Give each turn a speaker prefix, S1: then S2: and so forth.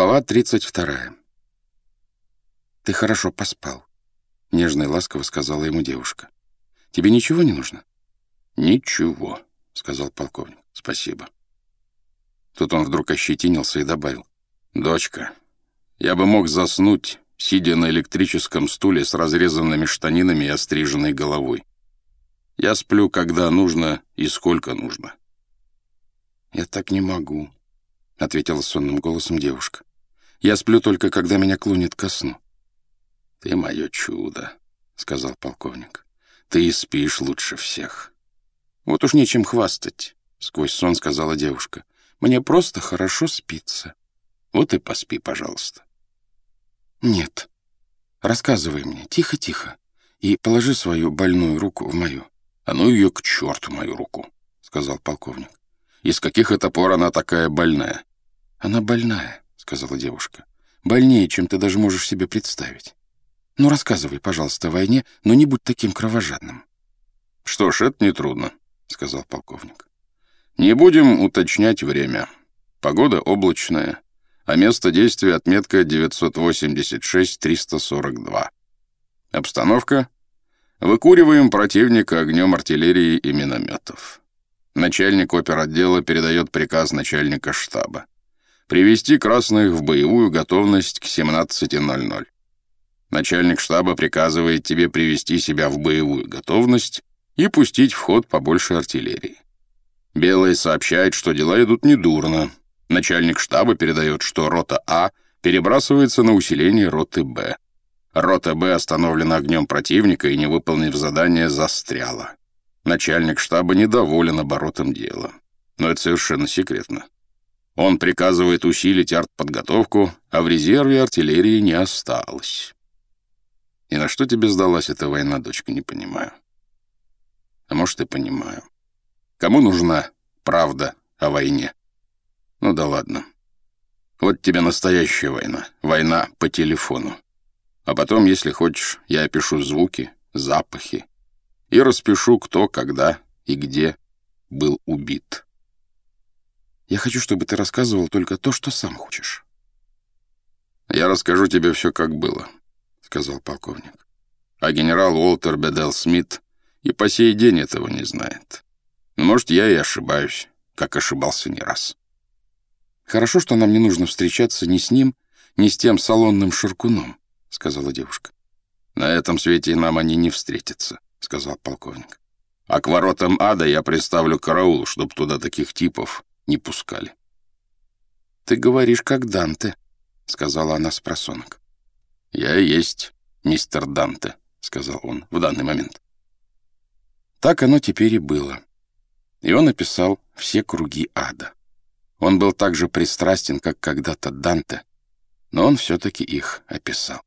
S1: Глава 32. «Ты хорошо поспал», — нежно и ласково сказала ему девушка. «Тебе ничего не нужно?»
S2: «Ничего», — сказал полковник. «Спасибо».
S1: Тут он вдруг ощетинился и добавил.
S2: «Дочка, я бы мог заснуть, сидя на электрическом стуле с разрезанными штанинами и остриженной головой. Я сплю, когда нужно и сколько нужно».
S1: «Я так не могу», — ответила сонным голосом девушка. «Я сплю только, когда меня клонит ко сну».
S2: «Ты мое чудо», — сказал полковник. «Ты и спишь лучше всех».
S1: «Вот уж нечем хвастать», — сквозь сон сказала девушка. «Мне просто хорошо спится».
S2: «Вот и поспи, пожалуйста».
S1: «Нет. Рассказывай мне, тихо-тихо, и положи свою больную руку в мою».
S2: «А ну ее к черту, мою руку», — сказал полковник. «Из каких это пор она такая больная?»
S1: «Она больная», — сказала девушка. «Больнее, чем ты даже можешь себе представить. Ну, рассказывай, пожалуйста, о войне, но не будь таким кровожадным».
S2: «Что ж, это нетрудно», — сказал полковник. «Не будем уточнять время. Погода облачная, а место действия отметка 986-342. Обстановка? Выкуриваем противника огнем артиллерии и минометов. Начальник оперотдела передает приказ начальника штаба привести красных в боевую готовность к 17.00. Начальник штаба приказывает тебе привести себя в боевую готовность и пустить в ход побольше артиллерии. Белый сообщает, что дела идут недурно. Начальник штаба передает, что рота А перебрасывается на усиление роты Б. Рота Б остановлена огнем противника и, не выполнив задание, застряла. Начальник штаба недоволен оборотом дела. Но это совершенно секретно. Он приказывает усилить артподготовку, а в резерве артиллерии не осталось. И на что тебе сдалась эта война, дочка, не понимаю. А может, и понимаю. Кому нужна правда о войне? Ну да ладно. Вот тебе настоящая война. Война по телефону. А потом, если хочешь, я опишу звуки, запахи и распишу, кто, когда и где был убит.
S1: Я хочу, чтобы ты рассказывал только то, что сам хочешь».
S2: «Я расскажу тебе все, как было», — сказал полковник. «А генерал Уолтер Бедел Смит и по сей день этого не знает. Может, я и ошибаюсь, как ошибался не раз».
S1: «Хорошо, что нам не нужно встречаться ни с ним, ни с тем салонным ширкуном», — сказала девушка.
S2: «На этом свете нам они не встретятся», — сказал полковник. «А к воротам ада я приставлю караул, чтоб туда таких типов не пускали.
S1: «Ты говоришь, как Данте», — сказала она с просонок.
S2: «Я есть мистер Данте», — сказал он в данный момент.
S1: Так оно теперь и было. И он описал все круги ада. Он был так же пристрастен, как когда-то Данте, но он все-таки их описал.